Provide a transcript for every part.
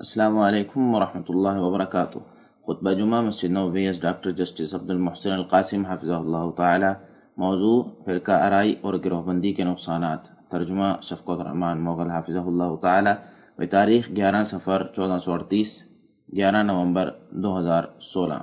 السلام علیکم ورحمۃ اللہ وبرکاتہ۔ خطبہ جمعہ، مسجد نویس ڈاکٹر جسٹس عبد المحسن القاسم حافظ اللہ تعالی۔ موضوع، فرقہ آرائی اور گروہ بندی کے نقصانات۔ ترجمہ شفقت الرحمان مغل حافظ اللہ تعالی۔ بتاریخ گیارہ سفر چودہ سو اڑتیس، گیارہ نومبر، دو ہزار سولہ۔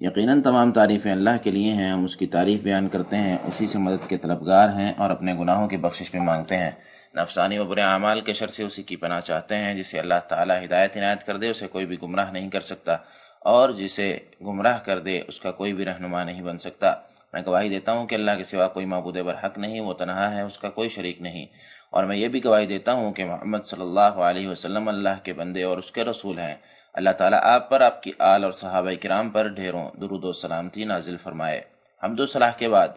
یقیناً تمام تعریفیں اللہ کے لیے ہیں، ہم اس کی تعریف بیان کرتے ہیں، اسی سے مدد کے طلبگار ہیں اور اپنے گناہوں کی بخشش میں مانگتے ہیں۔ نفسانی و برے اعمال کے شر سے اسی کی پناہ چاہتے ہیں، جسے اللہ تعالیٰ ہدایت عنایت کر دے، اسے کوئی بھی گمراہ نہیں کر سکتا۔ اور جسے گمراہ کر دے، اس کا کوئی بھی رہنما نہیں بن سکتا۔ میں گواہی دیتا ہوں کہ اللہ کے سوا کوئی معبود برحق نہیں، وہ تنہا ہے، اس کا کوئی شریک نہیں۔ اور میں یہ بھی گواہی دیتا ہوں کہ محمد صلی اللہ علیہ وسلم اللہ کے بندے اور اس کے رسول ہیں۔ اللہ تعالیٰ آپ پر، آپ کی آل اور صحابہ کرام پر ڈھیروں درود و سلامتی نازل فرمائے۔ حمد و صلاح کے بعد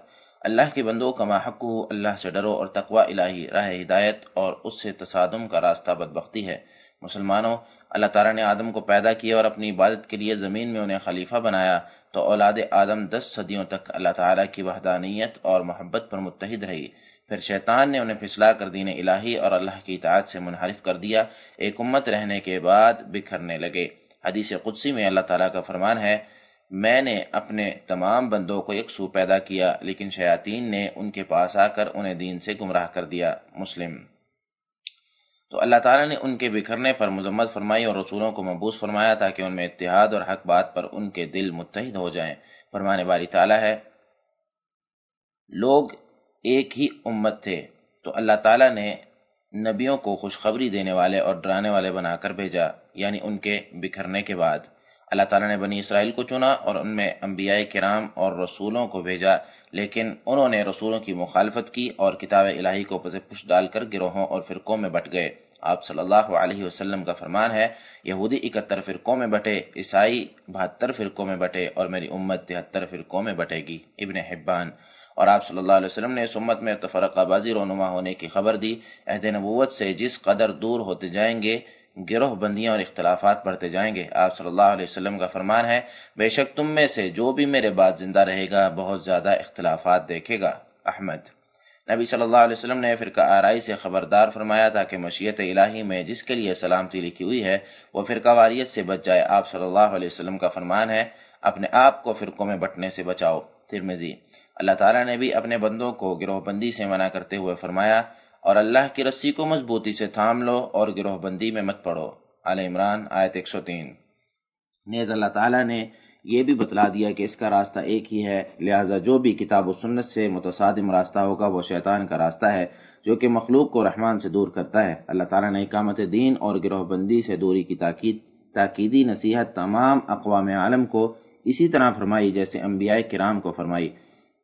اللہ کے بندوں کا حق اللہ سے ڈرو اور تقوا الہی، راہ ہدایت اور اس سے تصادم کا راستہ بدبختی ہے۔ مسلمانوں، اللہ تعالیٰ نے آدم کو پیدا کیا اور اپنی عبادت کے لیے زمین میں انہیں خلیفہ بنایا۔ تو اولاد آدم دس صدیوں تک اللہ تعالیٰ کی وحدانیت اور محبت پر متحد رہی۔ پھر شیطان نے انہیں پھسلا کر دین الہی اور اللہ کی اطاعت سے منحرف کر دیا۔ ایک امت رہنے کے بعد بکھرنے لگے۔ حدیث قدسی میں اللہ تعالیٰ کا فرمان ہے میں نے اپنے تمام بندوں کو ایک سو پیدا کیا، لیکن شیاطین نے ان کے پاس آ کر انہیں دین سے گمراہ کر دیا، مسلم۔ تو اللہ تعالیٰ نے ان کے بکھرنے پر مذمت فرمائی اور رسولوں کو مبوس فرمایا تاکہ ان میں اتحاد اور حق بات پر ان کے دل متحد ہو جائیں۔ فرمانے والی تعالیٰ ہے، لوگ ایک ہی امت تھے، تو اللہ تعالیٰ نے نبیوں کو خوشخبری دینے والے اور ڈرانے والے بنا کر بھیجا یعنی ان کے بکھرنے کے بعد۔ اللہ تعالیٰ نے بنی اسرائیل کو چنا اور ان میں انبیاء کرام اور رسولوں کو بھیجا، لیکن انہوں نے رسولوں کی مخالفت کی اور کتاب الہی کو پس پش ڈال کر گروہوں اور فرقوں میں بٹ گئے۔ آپ صلی اللہ علیہ وسلم کا فرمان ہے، یہودی اکہتر فرقوں میں بٹے، عیسائی بہتر فرقوں میں بٹے اور میری امت تہتر فرقوں میں بٹے گی۔ ابن حبان۔ اور آپ صلی اللہ علیہ وسلم نے اس امت میں تفرقہ بازی رونما ہونے کی خبر دی۔ عہد نبوت سے جس قدر دور ہوتے جائیں گے گروہ بندیاں اور اختلافات بڑھتے جائیں گے۔ آپ صلی اللہ علیہ وسلم کا فرمان ہے، بے شک تم میں سے جو بھی میرے بعد زندہ رہے گا، بہت زیادہ اختلافات دیکھے گا۔ احمد۔ نبی صلی اللہ علیہ وسلم نے فرقہ آرائی سے خبردار فرمایا تھا کہ مشیت الہی میں جس کے لیے سلامتی لکھی ہوئی ہے، وہ فرقہ واریت سے بچ جائے۔ آپ صلی اللہ علیہ وسلم کا فرمان ہے، اپنے آپ کو فرقوں میں بٹنے سے بچاؤ۔ ترمزی اللہ تعالیٰ نے بھی اپنے بندوں کو گروہ بندی سے منع کرتے ہوئے فرمایا اور اللہ کی رسی کو مضبوطی سے تھام لو اور گروہ بندی میں مت پڑو۔ عال عمران، آیت 103 نیز اللہ تعالیٰ نے یہ بھی بتلا دیا کہ اس کا راستہ ایک ہی ہے، لہٰذا جو بھی کتاب و سنت سے متصادم راستہ ہوگا، وہ شیطان کا راستہ ہے، جو کہ مخلوق کو رحمان سے دور کرتا ہے۔ اللہ تعالیٰ نے اقامت دین اور گروہ بندی سے دوری کی تاکید، تاکیدی نصیحت تمام اقوام عالم کو اسی طرح فرمائی جیسے انبیاء کرام کو فرمائی۔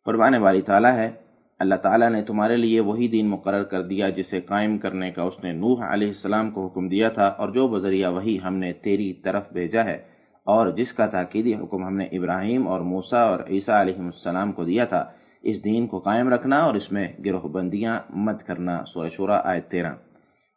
فرمانے والی تعالیٰ ہے اللہ تعالیٰ نے تمہارے لیے وہی دین مقرر کر دیا جسے قائم کرنے کا اس نے نوح علیہ السلام کو حکم دیا تھا اور جو بذریعہ وہی ہم نے تیری طرف بھیجا ہے اور جس کا تاکیدی حکم ہم نے ابراہیم اور موسا اور عیسیٰ علیہ السلام کو دیا تھا، اس دین کو قائم رکھنا اور اس میں گروہ بندیاں مت کرنا، سورہ شورہ آئے تیرہ۔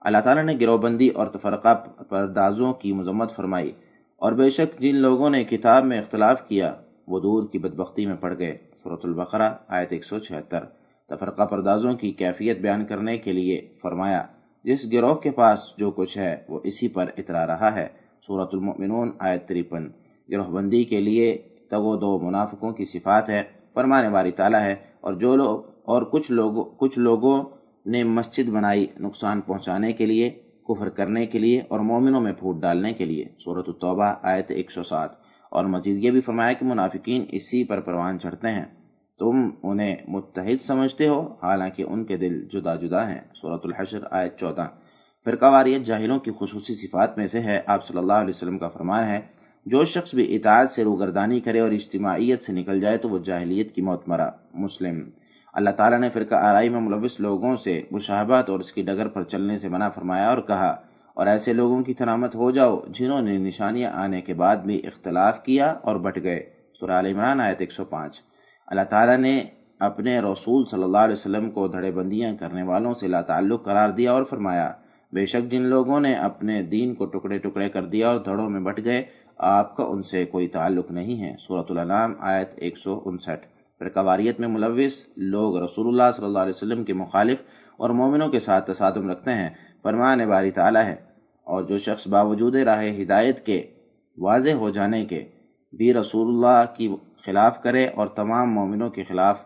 اللہ تعالیٰ نے گروہ بندی اور تفرقہ پردازوں کی مذمت فرمائی اور بے شک جن لوگوں نے کتاب میں اختلاف کیا، وہ دور کی بدبختی میں پڑ گئے۔ صورت البقرہ آیت ایک سو چھہتر۔ تفرقہ پردازوں کی کیفیت بیان کرنے کے لیے فرمایا، جس گروہ کے پاس جو کچھ ہے، وہ اسی پر اترا رہا ہے۔ صورت المؤمنون، آیت تریپن۔ گروہ بندی کے لیے تگو دو منافقوں کی صفات ہے فرمانے والی تعالیٰ ہے۔ اور جو لوگ، اور کچھ لوگ، کچھ لوگوں نے مسجد بنائی نقصان پہنچانے کے لیے، کفر کرنے کے لیے اور مومنوں میں پھوٹ ڈالنے کے لیے۔ صورت الطبہ آیت ایک سو سات۔ اور مزید یہ بھی فرمایا کہ منافقین اسی پر پروان چڑھتے ہیں۔ تم انہیں متحد سمجھتے ہو، حالانکہ ان کے دل جدا جدا ہیں۔ صورت الحشر، آیت چودہ۔ فرقہ واریت جاہلوں کی خصوصی صفات میں سے ہے۔ آپ صلی اللہ علیہ وسلم کا فرمان ہے، جو شخص بھی اطاعت سے روگردانی کرے اور اجتماعیت سے نکل جائے، تو وہ جاہلیت کی موت مرا۔ مسلم۔ اللہ تعالیٰ نے فرقہ آرائی میں ملوث لوگوں سے مشاہبات اور اس کی ڈگر پر چلنے سے منع فرمایا اور کہا، اور ایسے لوگوں کی ترامت ہو جاؤ جنہوں نے نشانیاں آنے کے بعد بھی اختلاف کیا اور بٹ گئے۔ سورہ عمران، آیت 105 اللہ تعالیٰ نے اپنے رسول صلی اللہ علیہ وسلم کو دھڑے بندیاں کرنے والوں سے لا تعلق قرار دیا اور فرمایا، بے شک جن لوگوں نے اپنے دین کو ٹکڑے ٹکڑے کر دیا اور دھڑوں میں بٹ گئے، آپ کا ان سے کوئی تعلق نہیں ہے۔ صورت الانام آیت ایک سو انسٹھ۔ پھر قواریت میں ملوث لوگ رسول اللہ صلی اللہ علیہ وسلم کے مخالف اور مومنوں کے ساتھ تصادم رکھتے ہیں۔ فرمانے باری تعالیٰ ہے، اور جو شخص باوجود راہ ہدایت کے واضح ہو جانے کے بھی رسول اللہ کی خلاف کرے اور تمام مومنوں کے خلاف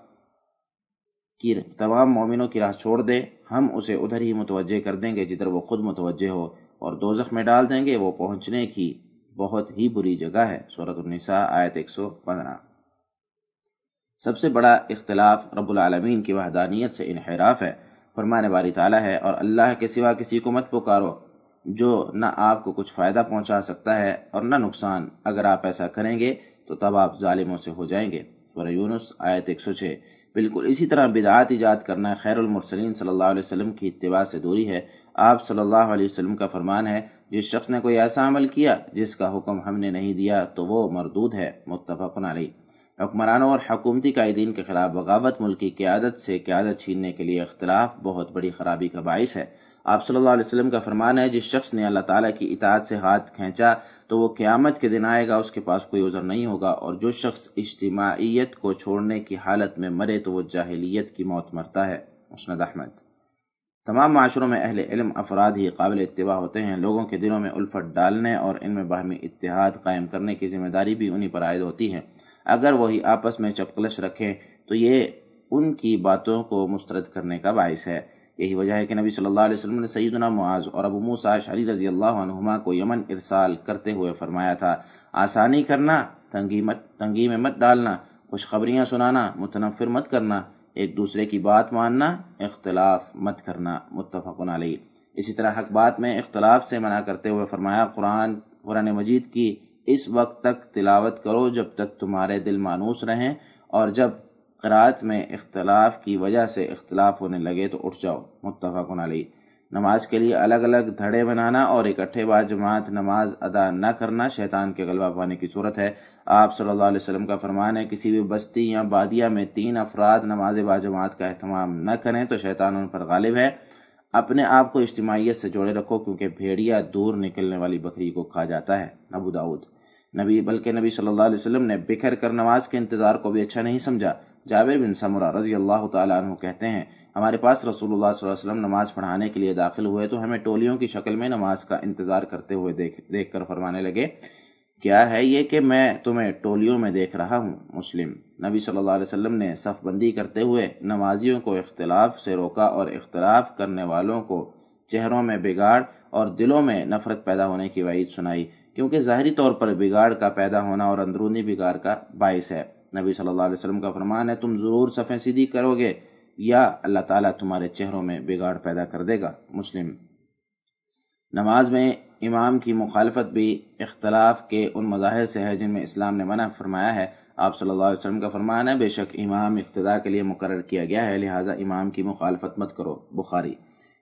کی تمام مومنوں کی راہ چھوڑ دے۔ ہم اسے ادھر ہی متوجہ کر دیں گے جدھر وہ خود متوجہ ہو اور دوزخ میں ڈال دیں گے۔ وہ پہنچنے کی بہت ہی بری جگہ ہے۔ صورت النساء، آیت 115 سب سے بڑا اختلاف رب العالمین کی وحدانیت سے انحراف ہے۔ فرمانے باری تعالیٰ ہے، اور اللہ کے سوا کسی کو مت پکارو جو نہ آپ کو کچھ فائدہ پہنچا سکتا ہے اور نہ نقصان۔ اگر آپ ایسا کریں گے تو تب آپ ظالموں سے ہو جائیں گے۔ سورہ یونس آیت 106 بالکل اسی طرح بدعات ایجاد کرنا خیر المرسلین صلی اللہ علیہ وسلم کی اتباع سے دوری ہے۔ آپ صلی اللہ علیہ وسلم کا فرمان ہے، جس شخص نے کوئی ایسا عمل کیا جس کا حکم ہم نے نہیں دیا، تو وہ مردود ہے۔ متفق علیہ۔ حکمرانوں اور حکومتی قائدین کے خلاف بغاوت، ملکی قیادت سے قیادت چھیننے کے لیے اختلاف بہت بڑی خرابی کا باعث ہے۔ آپ صلی اللہ علیہ وسلم کا فرمان ہے، جس شخص نے اللہ تعالیٰ کی اطاعت سے ہاتھ کھینچا، تو وہ قیامت کے دن آئے گا، اس کے پاس کوئی عذر نہیں ہوگا، اور جو شخص اجتماعیت کو چھوڑنے کی حالت میں مرے، تو وہ جاہلیت کی موت مرتا ہے۔ مسند احمد۔ تمام معاشروں میں اہل علم افراد ہی قابل اتباع ہوتے ہیں۔ لوگوں کے دلوں میں الفت ڈالنے اور ان میں باہمی اتحاد قائم کرنے کی ذمہ داری بھی انہی پر عائد ہوتی ہے۔ اگر وہی آپس میں چپکلش رکھیں، تو یہ ان کی باتوں کو مسترد کرنے کا باعث ہے۔ یہی وجہ ہے کہ نبی صلی اللہ علیہ وسلم نے سیدنا معاذ اور ابو موسا شری رضی اللہ عنہما کو یمن ارسال کرتے ہوئے فرمایا تھا، آسانی کرنا، تنگی مت، تنگی میں مت ڈالنا، خوشخبریاں سنانا، متنفر مت کرنا، ایک دوسرے کی بات ماننا، اختلاف مت کرنا، متفق علیہ۔ اسی طرح حق بات میں اختلاف سے منع کرتے ہوئے فرمایا، قرآن قرآن مجید کی، اس وقت تک تلاوت کرو جب تک تمہارے دل مانوس رہیں اور جب قرآت میں اختلاف کی وجہ سے اختلاف ہونے لگے تو اٹھ جاؤ۔ متفق علیہ۔ نماز کے لیے الگ الگ دھڑے بنانا اور اکٹھے با جماعت نماز ادا نہ کرنا شیطان کے غلبہ پانے کی صورت ہے۔ آپ صلی اللہ علیہ وسلم کا فرمان ہے، کسی بھی بستی یا بادیا میں تین افراد نماز با جماعت کا اہتمام نہ کریں تو شیطان ان پر غالب ہے۔ اپنے آپ کو اجتماعیت سے جوڑے رکھو کیونکہ بھیڑیا دور نکلنے والی بکری کو کھا جاتا ہے۔ ابو داود نبی، بلکہ نبی صلی اللہ علیہ وسلم نے بکھر کر نماز کے انتظار کو بھی اچھا نہیں سمجھا۔ جابر بن سمرہ رضی اللہ تعالیٰ عنہ کہتے ہیں، ہمارے پاس رسول اللہ صلی اللہ علیہ وسلم نماز پڑھانے کے لیے داخل ہوئے تو ہمیں ٹولیوں کی شکل میں نماز کا انتظار کرتے ہوئے دیکھ دیکھ کر فرمانے لگے، کیا ہے یہ کہ میں تمہیں ٹولیوں میں دیکھ رہا ہوں، مسلم؟ نبی صلی اللہ علیہ وسلم نے صف بندی کرتے ہوئے نمازیوں کو اختلاف سے روکا اور اختلاف کرنے والوں کو چہروں میں بگاڑ اور دلوں میں نفرت پیدا ہونے کی وعید سنائی، کیونکہ ظاہری طور پر بگاڑ کا پیدا ہونا اور اندرونی بگاڑ کا باعث ہے۔ نبی صلی اللہ علیہ وسلم کا فرمان ہے، تم ضرور صفیں سیدھی کرو گے یا اللہ تعالیٰ تمہارے چہروں میں بگاڑ پیدا کر دے گا۔ مسلم۔ نماز میں امام کی مخالفت بھی اختلاف کے ان مظاہر سے ہے جن میں اسلام نے منع فرمایا ہے۔ آپ صلی اللہ علیہ وسلم کا فرمان ہے، بے شک امام اقتدا کے لیے مقرر کیا گیا ہے، لہٰذا امام کی مخالفت مت کرو۔ بخاری۔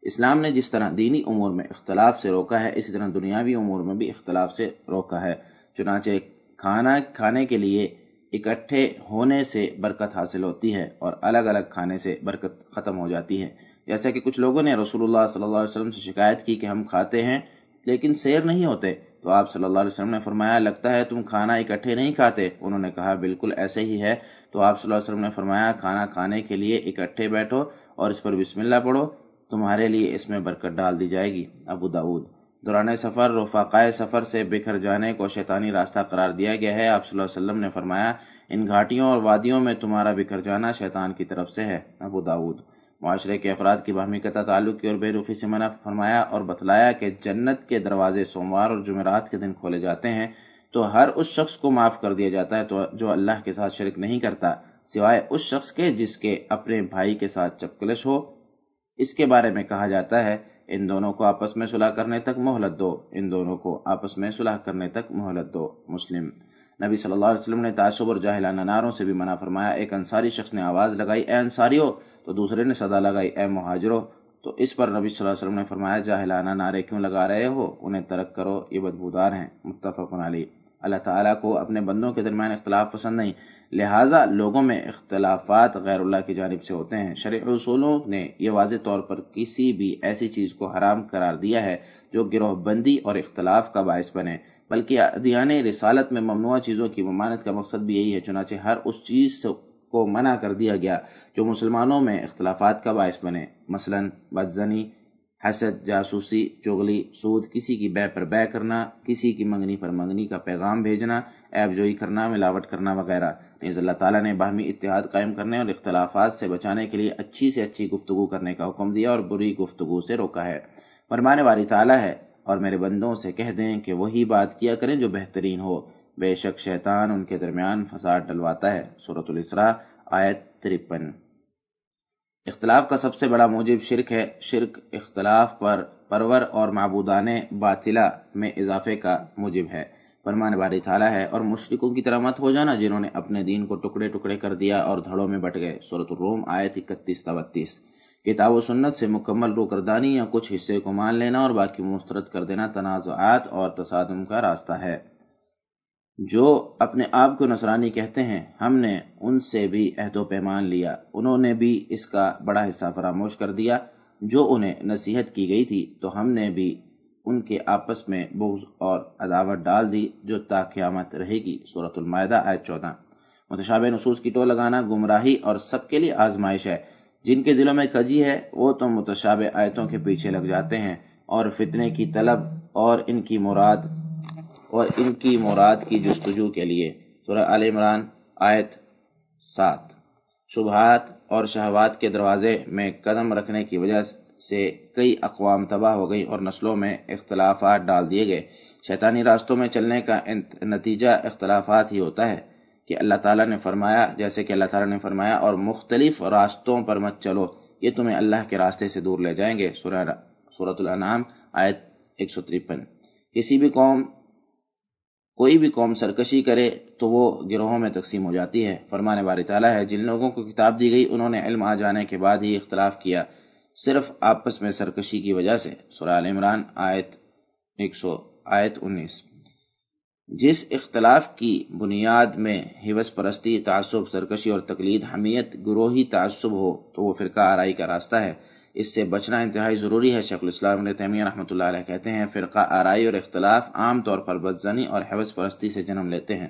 اسلام نے جس طرح دینی امور میں اختلاف سے روکا ہے، اسی طرح دنیاوی امور میں بھی اختلاف سے روکا ہے۔ چنانچہ کھانا، کھانے کے لیے اکٹھے ہونے سے برکت حاصل ہوتی ہے اور الگ الگ کھانے سے برکت ختم ہو جاتی ہے۔ جیسا کہ کچھ لوگوں نے رسول اللہ صلی اللہ علیہ وسلم سے شکایت کی کہ ہم کھاتے ہیں لیکن سیر نہیں ہوتے، تو آپ صلی اللہ علیہ وسلم نے فرمایا، لگتا ہے تم کھانا اکٹھے نہیں کھاتے۔ انہوں نے کہا، بالکل ایسے ہی ہے۔ تو آپ صلی اللہ علیہ وسلم نے فرمایا، کھانا کھانے کے لیے اکٹھے بیٹھو اور اس پر بسم اللہ پڑھو، تمہارے لیے اس میں برکت ڈال دی جائے گی۔ ابو داود دوران سفر رفاقائے سفر سے بکھر جانے کو شیطانی راستہ قرار دیا گیا ہے۔ آپ صلی اللہ علیہ وسلم نے فرمایا، ان گھاٹیوں اور وادیوں میں تمہارا بکھر جانا شیطان کی طرف سے ہے۔ ابو داود معاشرے کے افراد کی باہمی قطع تعلق کی اور بے رخی سے منع فرمایا اور بتلایا کہ جنت کے دروازے سوموار اور جمعرات کے دن کھولے جاتے ہیں، تو ہر اس شخص کو معاف کر دیا جاتا ہے تو جو اللہ کے ساتھ شرک نہیں کرتا، سوائے اس شخص کے جس کے اپنے بھائی کے ساتھ چپکلش ہو۔ اس کے بارے میں کہا جاتا ہے ان دونوں کو آپس میں صلاح کرنے تک مہلت دو۔ ان دونوں کو آپس میں صلاح کرنے تک مہلت دو۔ مسلم۔ نبی صلی اللہ علیہ وسلم نے تعصب اور جاہلانہ ناروں سے بھی منع فرمایا۔ ایک انصاری شخص نے آواز لگائی، اے انصاریو! تو دوسرے نے صدا لگائی، اے مہاجرو! تو اس پر نبی صلی اللہ علیہ وسلم نے فرمایا، جاہلانہ نعرے کیوں لگا رہے ہو؟ انہیں ترک کرو، یہ بدبودار ہیں۔ متفق علیہ۔ اللہ تعالیٰ کو اپنے بندوں کے درمیان اختلاف پسند نہیں۔ لہٰذا لوگوں میں اختلافات غیر اللہ کی جانب سے ہوتے ہیں۔ شرع اصولوں نے یہ واضح طور پر کسی بھی ایسی چیز کو حرام قرار دیا ہے جو گروہ بندی اور اختلاف کا باعث بنے، بلکہ ادیان رسالت میں ممنوع چیزوں کی ممانت کا مقصد بھی یہی ہے، چنانچہ ہر اس چیز کو منع کر دیا گیا جو مسلمانوں میں اختلافات کا باعث بنے۔ مثلا بدزنی حسد، جاسوسی، چغلی، سود، کسی کی بے پر بے کرنا، کسی کی منگنی پر منگنی کا پیغام بھیجنا ایب جوئی کرنا، ملاوٹ کرنا وغیرہ۔ نیز اللہ تعالیٰ نے باہمی اتحاد قائم کرنے اور اختلافات سے بچانے کے لیے اچھی سے اچھی گفتگو کرنے کا حکم دیا اور بری گفتگو سے روکا ہے۔ فرمانے والی تعالیٰ ہے، اور میرے بندوں سے کہہ دیں کہ وہی بات کیا کریں جو بہترین ہو۔ بے شک شیطان ان کے درمیان فساد ڈلواتا ہے۔ صورت الاسراء، آیت ترپن۔ اختلاف کا سب سے بڑا موجب شرک ہے، شرک اختلاف پر پرور اور معبودان باطلہ میں اضافے کا موجب ہے۔ فرمان باری تعالیٰ ہے، اور مشرقوں کی طرح مت ہو جانا جنہوں نے اپنے دین کو ٹکڑے ٹکڑے کر دیا اور دھڑوں میں بٹ گئے۔ صورت الروم، آیت اکتیس تبتیس کتاب و سنت سے مکمل روکردانی یا کچھ حصے کو مان لینا اور باقی مسترد کر دینا تنازعات اور تصادم کا راستہ ہے۔ جو اپنے آپ کو نصرانی کہتے ہیں، ہم نے ان سے بھی عہد و پیمان لیا۔ انہوں نے بھی اس کا بڑا حصہ فراموش کر دیا۔ جو انہیں نصیحت کی گئی تھی، تو ہم نے بھی ان کے آپس میں بغض اور عداوت ڈال دی، جو تا قیامت رہے گی۔ صورت المائدہ، آیت چودہ۔ متشابہ نصوص کی ٹو لگانا گمراہی اور سب کے لیے آزمائش ہے۔ جن کے دلوں میں کجی ہے، وہ تو متشابہ آیتوں کے پیچھے لگ جاتے ہیں۔ اور فتنے کی طلب اور ان کی مراد اور ان کی مراد کی جستجو کے لیے۔ سورہ عال عمران، آیت سات۔ شبہات اور شہوات کے دروازے میں قدم رکھنے کی وجہ سے کئی اقوام تباہ ہو گئی اور نسلوں میں اختلافات ڈال دیے گئے۔ شیطانی راستوں میں چلنے کا نتیجہ اختلافات ہی ہوتا ہے کہ اللہ تعالیٰ نے فرمایا، جیسے کہ اللہ تعالیٰ نے فرمایا، اور مختلف راستوں پر مت چلو، یہ تمہیں اللہ کے راستے سے دور لے جائیں گے۔ سورت الانعام، آیت ایک سو ترپن۔ کسی بھی قوم کوئی بھی قوم سرکشی کرے تو وہ گروہوں میں تقسیم ہو جاتی ہے۔ فرمانے باری تعالیٰ ہے، جن لوگوں کو کتاب دی گئی، انہوں نے علم آ جانے کے بعد ہی اختلاف کیا، صرف آپس میں سرکشی کی وجہ سے۔ سورہ عمران، آیت ایک سو، آیت انیس۔ جس اختلاف کی بنیاد میں حوث پرستی، تعصب، سرکشی اور تقلید، حمیت، گروہی تعصب ہو تو وہ فرقہ آرائی کا راستہ ہے۔ اس سے بچنا انتہائی ضروری ہے۔ شیخ الاسلام نے تیمیہ رحمۃ اللہ علیہ کہتے ہیں، فرقہ آرائی اور اختلاف عام طور پر بدزنی اور حوث پرستی سے جنم لیتے ہیں۔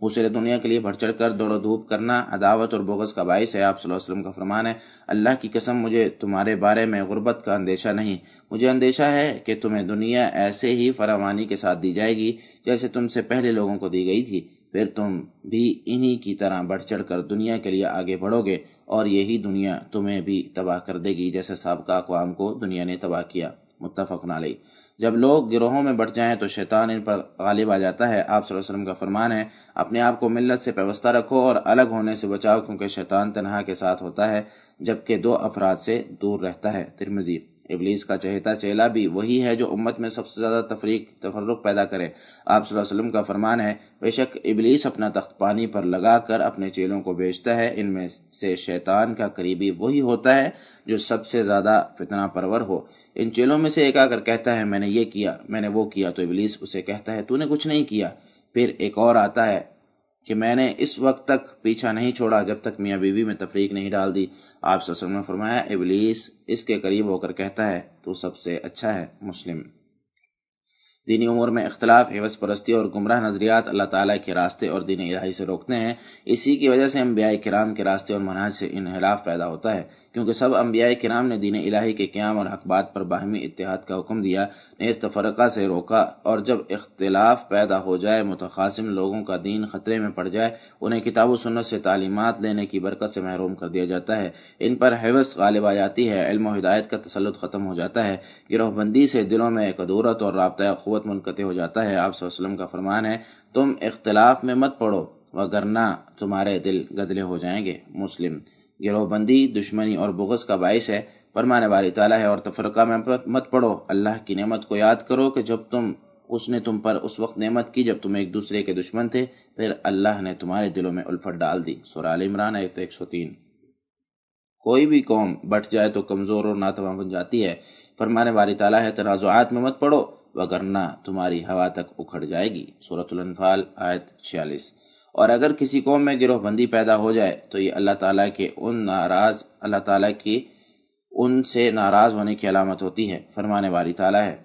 اسے دنیا کے لیے بڑھ چڑھ کر دوڑ و دھوپ کرنا عداوت اور بغض کا باعث ہے۔ آپ صلی اللہ علیہ وسلم کا فرمان ہے، اللہ کی قسم، مجھے تمہارے بارے میں غربت کا اندیشہ نہیں۔ مجھے اندیشہ ہے کہ تمہیں دنیا ایسے ہی فراوانی کے ساتھ دی جائے گی جیسے تم سے پہلے لوگوں کو دی گئی تھی۔ پھر تم بھی انہی کی طرح بڑھ چڑھ کر دنیا کے لیے آگے بڑھو گے۔ اور یہی دنیا تمہیں بھی تباہ کر دے گی جیسے سابقہ اقوام کو دنیا نے تباہ کیا۔ متفق علیہ۔ جب لوگ گروہوں میں بڑھ جائیں تو شیطان ان پر غالب آ جاتا ہے۔ آپ صلی اللہ علیہ وسلم کا فرمان ہے، اپنے آپ کو ملت سے پیوستہ رکھو اور الگ ہونے سے بچاؤ، کیونکہ شیطان تنہا کے ساتھ ہوتا ہے، جبکہ دو افراد سے دور رہتا ہے۔ ترمزیر ابلیس کا چہتا چیلا بھی وہی ہے جو امت میں سب سے زیادہ تفریق تفرق پیدا کرے۔ آپ صلی اللہ علیہ وسلم کا فرمان ہے، بے شک ابلیس اپنا تخت پانی پر لگا کر اپنے چیلوں کو بیچتا ہے۔ ان میں سے شیطان کا قریبی وہی ہوتا ہے جو سب سے زیادہ فتنہ پرور ہو۔ ان چیلوں میں سے ایک آ کر کہتا ہے، میں نے یہ کیا، میں نے وہ کیا۔ تو ابلیس اسے کہتا ہے، تو نے کچھ نہیں کیا۔ پھر ایک اور آتا ہے کہ میں نے اس وقت تک پیچھا نہیں چھوڑا جب تک میاں بیوی میں تفریق نہیں ڈال دی۔ آپ وسلم نے فرمایا، ابلیس اس کے قریب ہو کر کہتا ہے، تو سب سے اچھا ہے مسلم۔ دینی امور میں اختلاف حوث پرستی اور گمراہ نظریات اللہ تعالیٰ کے راستے اور دین الہی سے روکتے ہیں۔ اسی کی وجہ سے انبیاء کرام کے راستے اور مناج سے انحراف پیدا ہوتا ہے، کیونکہ سب انبیاء کرام نے دین الہی کے قیام اور حقبات پر باہمی اتحاد کا حکم دیا نیز تفرقہ سے روکا اور جب اختلاف پیدا ہو جائے، متخاصم لوگوں کا دین خطرے میں پڑ جائے، انہیں کتاب و سنت سے تعلیمات لینے کی برکت سے محروم کر دیا جاتا ہے۔ ان پر حوث غالب آ جاتی ہے، علم و ہدایت کا تسلط ختم ہو جاتا ہے۔ گروہ بندی سے دلوں میں ایک ادورت اور رابطہ قوت منقطع ہو جاتا ہے۔ آپ وسلم کا فرمان ہے، تم اختلاف میں مت پڑو وگرنہ تمہارے دل گدلے ہو جائیں گے۔ مسلم گروہ بندی دشمنی اور بغض کا باعث ہے۔ فرمانے والی تعالیٰ ہے، اور تفرقہ میں مت پڑو۔ اللہ کی نعمت کو یاد کرو کہ جب تم، اس نے تم پر اس وقت نعمت کی جب تم ایک دوسرے کے دشمن تھے، پھر اللہ نے تمہارے دلوں میں الفت ڈال دی۔ سورہ عال عمران ایک سو تین۔ کوئی بھی قوم بٹ جائے تو کمزور اور ناتواں بن جاتی ہے۔ فرمانے والی تعالیٰ ہے، تنازعات میں مت پڑو۔ وگرنہ تمہاری ہوا تک اکھڑ جائے گی۔ سورت الانفال، آیت چھیالیس۔ اور اگر کسی قوم میں گروہ بندی پیدا ہو جائے تو یہ اللہ تعالیٰ کے ان ناراض، اللہ تعالیٰ کی ان سے ناراض ہونے کی علامت ہوتی ہے۔ فرمانے والی تعالیٰ ہے،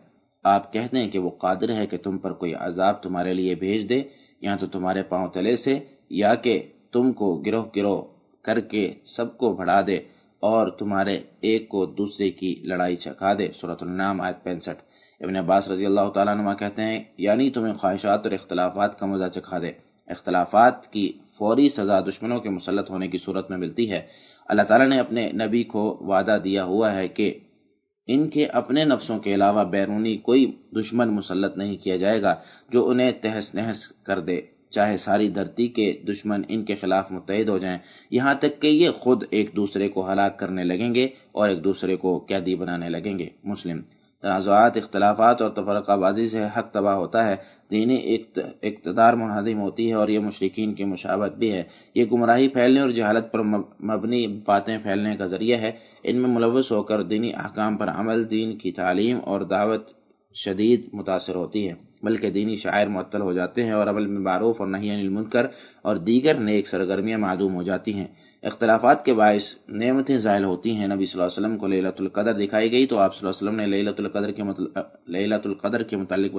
آپ کہتے ہیں کہ وہ قادر ہے کہ تم پر کوئی عذاب تمہارے لیے بھیج دے، یا تو تمہارے پاؤں تلے سے، یا کہ تم کو گروہ گروہ کر کے سب کو بڑھا دے اور تمہارے ایک کو دوسرے کی لڑائی چکھا دے۔ صورت النام آیت پینسٹھ۔ ابن عباس رضی اللہ تعالیٰ نما کہتے ہیں یعنی تمہیں خواہشات اور اختلافات کا مزہ چکھا دے۔ اختلافات کی فوری سزا دشمنوں کے مسلط ہونے کی صورت میں ملتی ہے۔ اللہ تعالیٰ نے اپنے نبی کو وعدہ دیا ہوا ہے کہ ان کے اپنے نفسوں کے علاوہ بیرونی کوئی دشمن مسلط نہیں کیا جائے گا جو انہیں تہس نہس کر دے۔ چاہے ساری دھرتی کے دشمن ان کے خلاف متحد ہو جائیں، یہاں تک کہ یہ خود ایک دوسرے کو ہلاک کرنے لگیں گے اور ایک دوسرے کو قیدی بنانے لگیں گے۔ مسلم تنازعات، اختلافات اور تفرقہ بازی سے حق تباہ ہوتا ہے۔ دینی اقتدار منہدم ہوتی ہے اور یہ مشرقین کی مشابت بھی ہے۔ یہ گمراہی پھیلنے اور جہالت پر مبنی باتیں پھیلنے کا ذریعہ ہے۔ ان میں ملوث ہو کر دینی احکام پر عمل، دین کی تعلیم اور دعوت شدید متاثر ہوتی ہے۔ بلکہ دینی شاعر معطل ہو جاتے ہیں اور عمل میں معروف اور نہیں المنکر اور دیگر نیک سرگرمیاں معدوم ہو جاتی ہیں۔ اختلافات کے باعث نعمتیں زائل ہوتی ہیں۔ نبی صلی اللہ علیہ وسلم کو لیلت القدر دکھائی گئی تو آپ صلی اللہ علیہ وسلم نے لیلت القدر کے لیلت القدر کے متعلق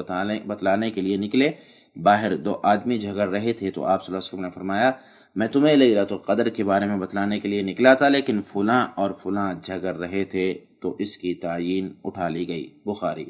بتلانے کے لیے نکلے۔ باہر دو آدمی جھگڑ رہے تھے تو آپ صلی اللہ علیہ وسلم نے فرمایا، میں تمہیں لیلت القدر کے بارے میں بتلانے کے لیے نکلا تھا، لیکن فلاں اور فلاں جھگڑ رہے تھے تو اس کی تعین اٹھا لی گئی۔ بخاری۔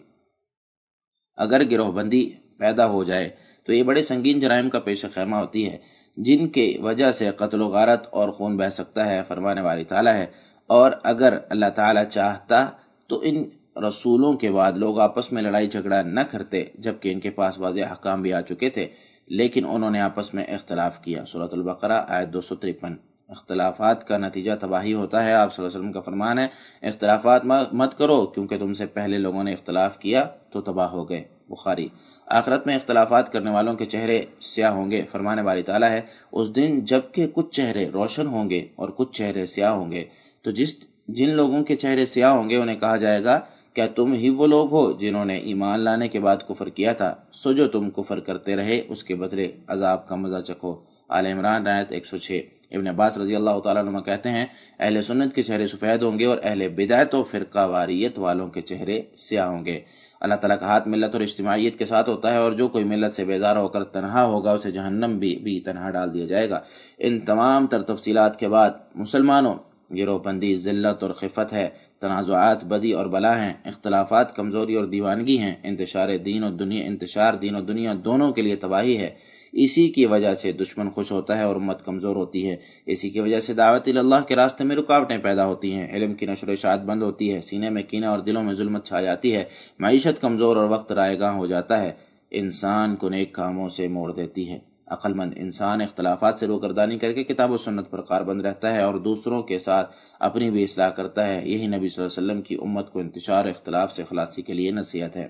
اگر گروہ بندی پیدا ہو جائے تو یہ بڑے سنگین جرائم کا پیش خیمہ ہوتی ہے۔ جن کے وجہ سے قتل و غارت اور خون بہ سکتا ہے، فرمانے والی تعالیٰ ہے۔ اور اگر اللہ تعالیٰ چاہتا تو ان رسولوں کے بعد لوگ آپس میں لڑائی جھگڑا نہ کرتے، جبکہ ان کے پاس واضح حکام بھی آ چکے تھے، لیکن انہوں نے آپس میں اختلاف کیا۔ صورت البقرہ، آیت دو سو ترپن۔ اختلافات کا نتیجہ تباہی ہوتا ہے۔ آپ صلی اللہ علیہ وسلم کا فرمان ہے، اختلافات مت کرو، کیونکہ تم سے پہلے لوگوں نے اختلاف کیا تو تباہ ہو گئے۔ بخاری۔ آخرت میں اختلافات کرنے والوں کے چہرے سیاہ ہوں گے، فرمانے والی تعالیٰ ہے، اس دن جبکہ کچھ چہرے روشن ہوں گے اور کچھ چہرے سیاہ ہوں گے۔ تو جس جن لوگوں کے چہرے سیاہ ہوں گے، انہیں کہا جائے گا کیا تم ہی وہ لوگ ہو جنہوں نے ایمان لانے کے بعد کفر کیا تھا؟ سو جو تم کفر کرتے رہے، اس کے بدلے عذاب کا مزہ چکھو۔ عال عمران رایت ایک سو چھ۔ ابن عباس رضی اللہ تعالیٰ عنہ کہتے ہیں، اہل سنت کے چہرے سفید ہوں گے اور اہل بدایت و فرقہ واریت والوں کے چہرے سیاہ ہوں گے۔ اللہ تعالیٰ کا ہاتھ ملت اور اجتماعیت کے ساتھ ہوتا ہے اور جو کوئی ملت سے بیزار ہو کر تنہا ہوگا اسے جہنم بھی بھی تنہا ڈال دیا جائے گا۔ ان تمام تر تفصیلات کے بعد مسلمانوں گروہ بندی ذلت اور خفت ہے، تنازعات بدی اور بلا ہیں، اختلافات کمزوری اور دیوانگی ہیں، انتشار دین اور دنیا انتشار دین اور دنیا دونوں کے لیے تباہی ہے۔ اسی کی وجہ سے دشمن خوش ہوتا ہے اور امت کمزور ہوتی ہے۔ اسی کی وجہ سے دعوت اللہ کے راستے میں رکاوٹیں پیدا ہوتی ہیں۔ علم کی نشر و اشاعت بند ہوتی ہے۔ سینے میں کینہ اور دلوں میں ظلمت چھا جاتی ہے۔ معیشت کمزور اور وقت رائے گاہ ہو جاتا ہے۔ انسان کو نیک کاموں سے موڑ دیتی ہے۔ عقل مند انسان اختلافات سے روکردانی کر کے کتاب و سنت پر کار بند رہتا ہے اور دوسروں کے ساتھ اپنی بھی اصلاح کرتا ہے۔ یہی نبی صلی اللہ علیہ وسلم کی امت کو انتشار و اختلاف سے خلاصی کے لیے نصیحت ہے۔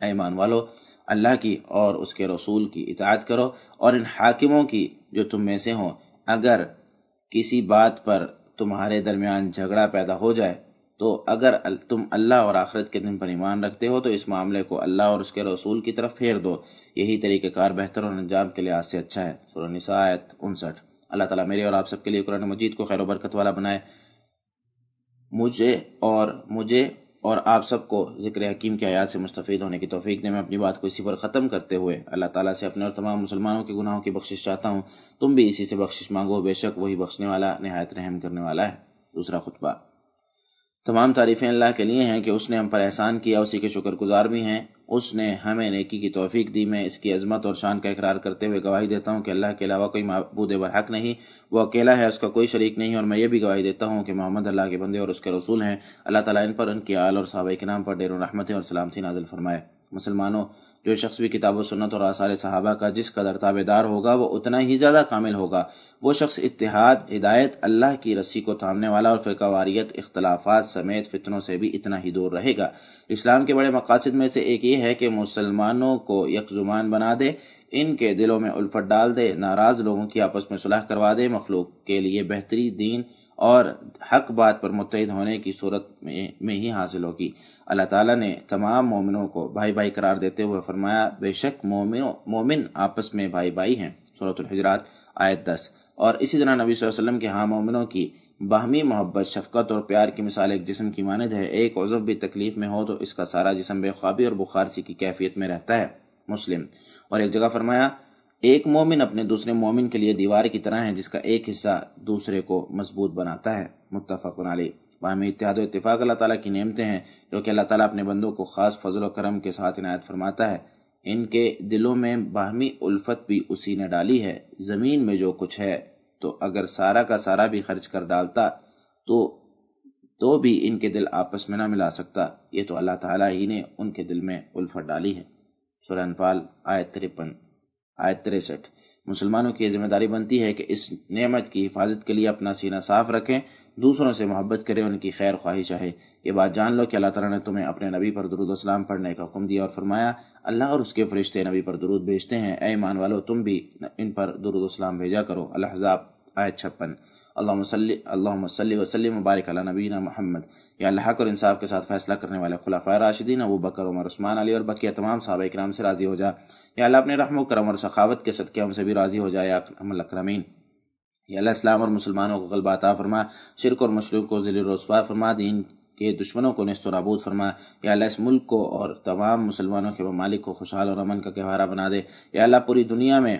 ایمان والو اللہ کی اور اس کے رسول کی اطاعت کرو اور ان حاکموں کی جو تم میں سے ہوں، اگر کسی بات پر تمہارے درمیان جھگڑا پیدا ہو جائے، تو اگر تم اللہ اور آخرت کے دن پر ایمان رکھتے ہو، تو اس معاملے کو اللہ اور اس کے رسول کی طرف پھیر دو۔ یہی طریقہ کار بہتر اور انجام کے لحاظ سے اچھا ہے۔ سورہ نساء آیت انسٹھ۔ اللہ تعالیٰ میرے اور آپ سب کے لیے قرآن مجید کو خیر و برکت والا بنائے۔ مجھے اور مجھے اور آپ سب کو ذکر حکیم کی آیات سے مستفید ہونے کی توفیق دے، میں اپنی بات کو اسی پر ختم کرتے ہوئے اللہ تعالیٰ سے اپنے اور تمام مسلمانوں کے گناہوں کی بخشش چاہتا ہوں۔ تم بھی اسی سے بخشش مانگو، بے شک وہی بخشنے والا نہایت رحم کرنے والا ہے۔ دوسرا خطبہ۔ تمام تعریفیں اللہ کے لیے ہیں کہ اس نے ہم پر احسان کیا، اسی کے شکر گزار بھی ہیں۔ اس نے ہمیں نیکی کی توفیق دی۔ میں اس کی عظمت اور شان کا اقرار کرتے ہوئے گواہی دیتا ہوں کہ اللہ کے علاوہ کوئی معبود برحق نہیں۔ وہ اکیلا ہے، اس کا کوئی شریک نہیں۔ اور میں یہ بھی گواہی دیتا ہوں کہ محمد اللہ کے بندے اور اس کے رسول ہیں۔ اللہ تعالیٰ ان پر ان کی آل اور صحابہ کے نام پر ڈیر و رحمتیں اور سلامتی نازل فرمائے۔ مسلمانوں جو شخص بھی کتاب و سنت اور آثار صحابہ کا جس قدر تابے دار ہوگا، وہ اتنا ہی زیادہ کامل ہوگا۔ وہ شخص اتحاد، ہدایت، اللہ کی رسی کو تھامنے والا اور فرقہ واریت، اختلافات سمیت فتنوں سے بھی اتنا ہی دور رہے گا۔ اسلام کے بڑے مقاصد میں سے ایک یہ ہے کہ مسلمانوں کو یک زمان بنا دے، ان کے دلوں میں الفت ڈال دے، ناراض لوگوں کی آپس میں صلاح کروا دے، مخلوق کے لیے بہتری، دین اور حق بات پر متحد ہونے کی صورت میں ہی حاصل ہوگی۔ اللہ تعالیٰ نے تمام مومنوں کو بھائی بھائی قرار دیتے ہوئے فرمایا، بے شک مومن آپس میں بھائی بھائی ہیں۔ صورت الحجرات، آیت دس۔ اور اسی طرح نبی صلی اللہ علیہ وسلم کے ہاں مومنوں کی باہمی محبت، شفقت اور پیار کی مثال ایک جسم کی مانند ہے۔ ایک عضو بھی تکلیف میں ہو تو اس کا سارا جسم بے خوابی اور بخار سی کی کیفیت میں رہتا ہے۔ مسلم۔ اور ایک جگہ فرمایا ایک مومن اپنے دوسرے مومن کے لیے دیوار کی طرح ہے جس کا ایک حصہ دوسرے کو مضبوط بناتا ہے۔ متفق علی باہمی اتحاد و اتفاق اللہ تعالیٰ کی نعمتیں ہیں، جو کہ اللہ تعالیٰ اپنے بندوں کو خاص فضل و کرم کے ساتھ عنایت فرماتا ہے۔ ان کے دلوں میں باہمی الفت بھی اسی نے ڈالی ہے۔ زمین میں جو کچھ ہے، تو اگر سارا کا سارا بھی خرچ کر ڈالتا، تو تو بھی ان کے دل آپس میں نہ ملا سکتا۔ یہ تو اللہ تعالیٰ ہی نے ان کے دل میں الفت ڈالی ہے۔ سورہ انفال، آیت ترپن آیت تریسٹھ۔ مسلمانوں کی ذمہ داری بنتی ہے کہ اس نعمت کی حفاظت کے لیے اپنا سینہ صاف رکھیں، دوسروں سے محبت کریں، ان کی خیر خواہی چاہے۔ یہ بات جان لو کہ اللہ تعالیٰ نے تمہیں اپنے نبی پر درود اسلام پڑھنے کا حکم دیا اور فرمایا، اللہ اور اس کے فرشتے نبی پر درود بھیجتے ہیں۔ اے ایمان والو، تم بھی ان پر درود اسلام بھیجا کرو۔ الحضاب آیت چھپن۔ اللہ صلی اللہ صلی وسلم مبارک علی نبینا محمد. یا اللہ اور انصاف کے ساتھ فیصلہ کرنے والے خلفۂ راشدین ابو بکر، عمر، عثمان، علی اور بقیہ تمام صحابہ اکرام سے راضی ہو جا. یا اللہ اپنے رحم و کرم اور سخاوت کے صدقے ہم سے بھی راضی ہو جائے عمل اکرمین یا اللہ اسلام اور مسلمانوں کو غلبہ عطا فرما، شرک اور مشرق کو ذیل رسوا فرما، دین کے دشمنوں کو نست و نابود فرما. یا اللہ اس ملک کو اور تمام مسلمانوں کے ممالک کو خوشحال اور امن کا گہوارہ بنا دے. یا اللہ پوری دنیا میں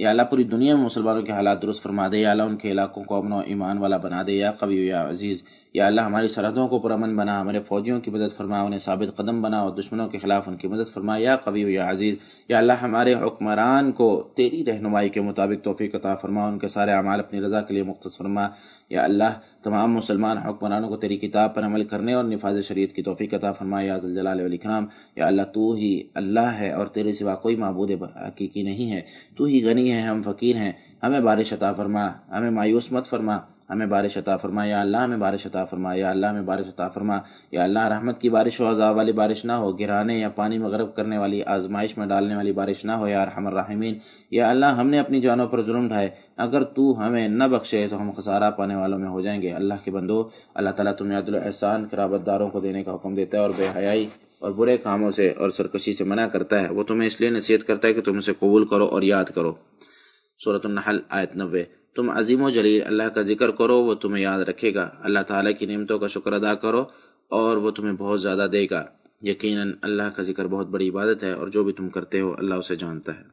یا اللہ پوری دنیا میں مسلمانوں کے حالات درست فرما دے، یا اللہ ان کے علاقوں کو امن و ایمان والا بنا دے، یا قبی یا عزیز، یا اللہ ہماری سرحدوں کو پرامن بنا، ہمارے فوجیوں کی مدد فرما، انہیں ثابت قدم بنا اور دشمنوں کے خلاف ان کی مدد فرما، یا قبی یا عزیز، یا اللہ ہمارے حکمران کو تیری رہنمائی کے مطابق توفیق عطا فرما، ان کے سارے اعمال اپنی رضا کے لیے مختص فرما، یا اللہ تمام مسلمان حکمرانوں کو تیری کتاب پر عمل کرنے اور نفاذ شریعت کی توفیق عطا فرما یا الجلال علی کرام یا اللہ، تو ہی اللہ ہے اور تیرے سوا کوئی معبود حقیقی نہیں ہے۔ تو ہی غنی ہے، ہم فقیر ہیں، ہمیں بارش عطا فرما، ہمیں مایوس مت فرما۔ ہمیں بارش عطا فرما، یا اللہ ہمیں بارش عطا فرما، یا اللہ ہمیں بارش عطا فرما، یا اللہ رحمت کی بارش ہو عذاب والی بارش نہ ہو گرانے یا پانی میں غرب کرنے والی، آزمائش میں ڈالنے والی بارش نہ ہو، یا رحم الرحمین یا اللہ ہم نے اپنی جانوں پر ظلم ڈھائے، اگر تو ہمیں نہ بخشے تو ہم خسارہ پانے والوں میں ہو جائیں گے۔ اللہ کے بندو، اللہ تعالیٰ تمہیں عدل احسان کرابت داروں کو دینے کا حکم دیتا ہے اور بے حیائی اور برے کاموں سے اور سرکشی سے منع کرتا ہے۔ وہ تمہیں اس لیے نصیحت کرتا ہے کہ تم اسے قبول کرو اور یاد کرو۔ صورت النحل، آیت نوے۔ تم عظیم و جلیل اللہ کا ذکر کرو، وہ تمہیں یاد رکھے گا۔ اللہ تعالیٰ کی نعمتوں کا شکر ادا کرو اور وہ تمہیں بہت زیادہ دے گا۔ یقیناً اللہ کا ذکر بہت بڑی عبادت ہے اور جو بھی تم کرتے ہو، اللہ اسے جانتا ہے۔